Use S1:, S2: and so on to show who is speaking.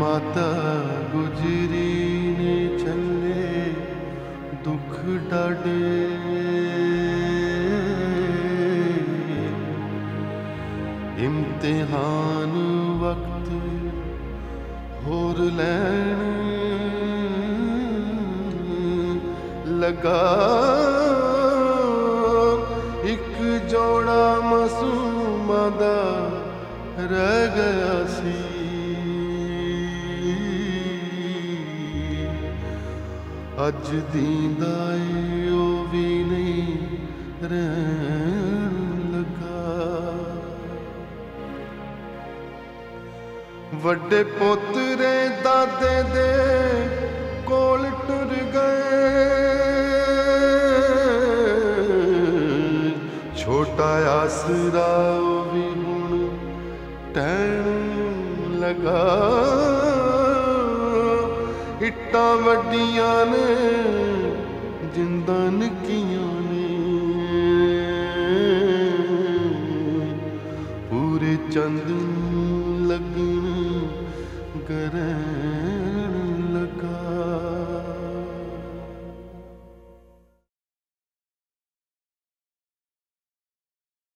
S1: ਮਾਤਾ ਗੁਜਰੀ ਨੇ ਚੱਲੇ ਦੁੱਖ ਡਾਡੇ ਇਮਤਿਹਾਨ ਵਕਤ ਹੋਰ ਲੈਣ ਲਗਾ। ਇੱਕ ਜੋੜਾ ਮਾਸੂਮਾਂ ਦਾ ਰਹਿ ਗਿਆ ਸੀ। ਅੱਜ ਦੀਂਦਾ ਏ, ਉਹ ਵੀ ਨਹੀਂ ਰਹਿਣ ਲੱਗਾ। ਵੱਡੇ ਪੋਤਰੇ ਦਾਦੇ ਦੇ ਕੋਲ ਟੁਰ ਗਏ। ਛੋਟਾ ਆਸਰਾ, ਉਹ ਵੀ ਹੁਣ ਟਹਿਣ ਲੱਗਾ। ਇੱਟਾਂ ਵੱਡੀਆਂ ਨੇ ਜਿੰਦਾਂ ਨਿੱਕੀਆਂ ਨੇ। ਪੂਰੇ ਚੰਦ ਲੱਗਣ ਗਰੇ